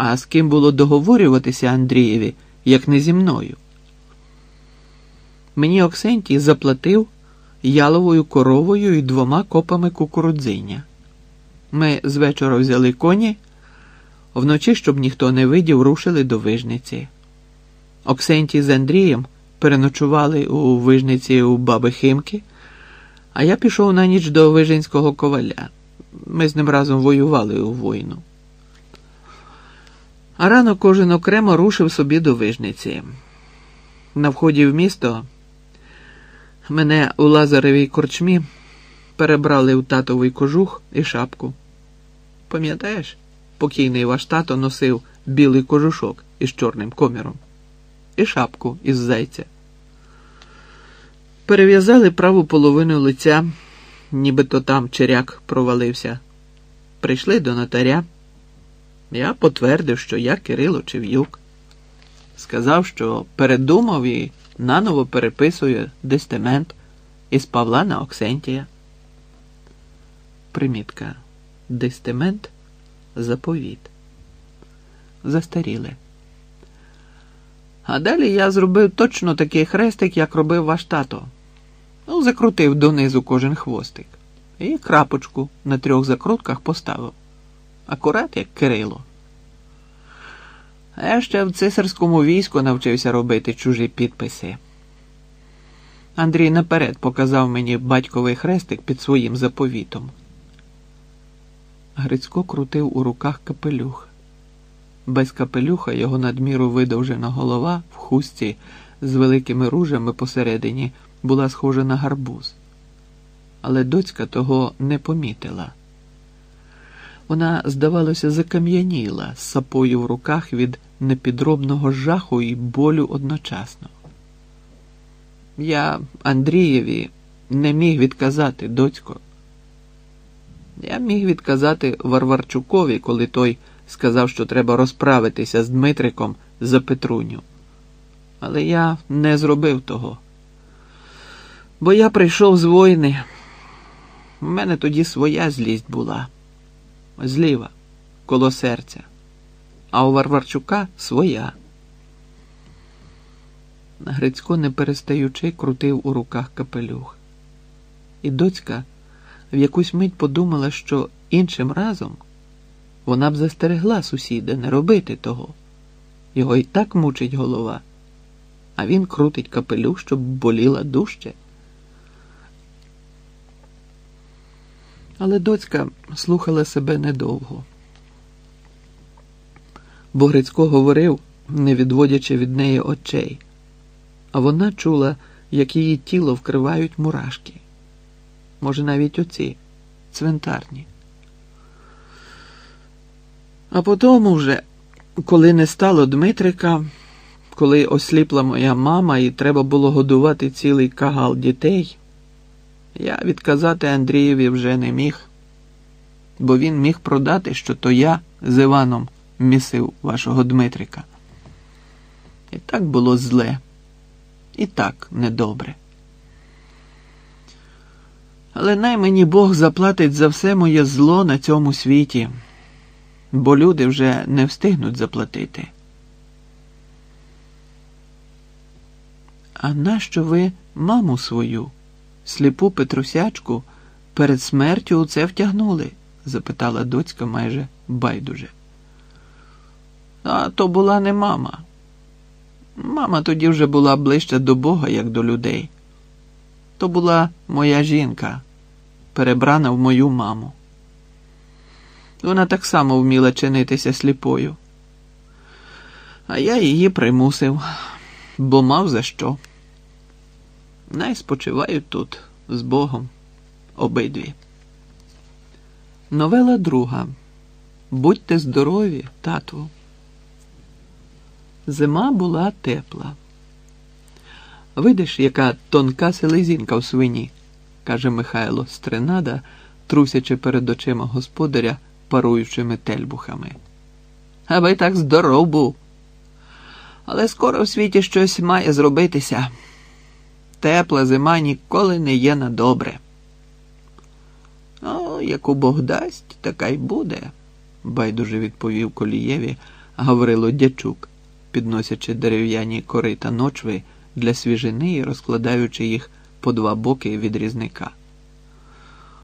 А з ким було договорюватися Андрієві, як не зі мною? Мені Оксентій заплатив яловою коровою і двома копами кукурудзиння. Ми з вечора взяли коні, вночі, щоб ніхто не видів, рушили до вижниці. Оксентій з Андрієм переночували у вижниці у баби Химки, а я пішов на ніч до Вижинського коваля. Ми з ним разом воювали у війну. А рано кожен окремо рушив собі до вижниці. На вході в місто мене у Лазаревій корчмі перебрали у татовий кожух і шапку. Пам'ятаєш, покійний ваш тато носив білий кожушок із чорним коміром і шапку із зайця. Перев'язали праву половину лиця, нібито там черяк провалився. Прийшли до нотаря. Я потвердив, що я Кирило Чев'юк. Сказав, що передумав і наново переписує дестемент із Павла на Оксентія. Примітка. Дестемент заповіт. Застаріле. А далі я зробив точно такий хрестик, як робив ваш тато. Ну, закрутив донизу кожен хвостик. І крапочку на трьох закрутках поставив. Акурат як Кирило. А я ще в цисарському війську навчився робити чужі підписи. Андрій наперед показав мені батьковий хрестик під своїм заповітом. Грицько крутив у руках капелюх. Без капелюха його надміру видовжена голова в хустці з великими ружами посередині була схожа на гарбуз. Але доцька того не помітила. Вона, здавалося, закам'яніла з сапою в руках від непідробного жаху і болю одночасно. Я Андрієві не міг відказати, доцько. Я міг відказати Варварчукові, коли той сказав, що треба розправитися з Дмитриком за Петруню. Але я не зробив того. Бо я прийшов з воїни. У мене тоді своя злість була. Зліва, коло серця, а у Варварчука своя. Грицько, не перестаючи, крутив у руках капелюх. І доцька в якусь мить подумала, що іншим разом вона б застерегла сусіда не робити того. Його і так мучить голова, а він крутить капелюх, щоб боліла дужче. Але доцька слухала себе недовго. Бо Грицько говорив, не відводячи від неї очей, а вона чула, як її тіло вкривають мурашки. Може, навіть оці цвинтарні. А потім уже, коли не стало Дмитрика, коли осліпла моя мама і треба було годувати цілий кагал дітей, я відказати Андрієві вже не міг, бо він міг продати, що то я з Іваном місив вашого Дмитрика. І так було зле, і так недобре. Але най мені Бог заплатить за все моє зло на цьому світі, бо люди вже не встигнуть заплатити. А нащо ви маму свою, сліпу Петрусячку, перед смертю у це втягнули? запитала доцька майже байдуже. А то була не мама. Мама тоді вже була ближче до Бога, як до людей. То була моя жінка, перебрана в мою маму. Вона так само вміла чинитися сліпою. А я її примусив, бо мав за що. Най спочивають тут з Богом обидві. Новела друга. Будьте здорові, тату. Зима була тепла. Видиш, яка тонка селезінка в свині, каже Михайло Стренада, трусячи перед очима господаря паруючими тельбухами. Аби так здоров був. Але скоро в світі щось має зробитися. Тепла зима ніколи не є на добре. О, яку Бог дасть, така й буде, байдуже відповів Колієві Гаврило Дячук, підносячи дерев'яні кори та ночви для свіжини і розкладаючи їх по два боки від різника.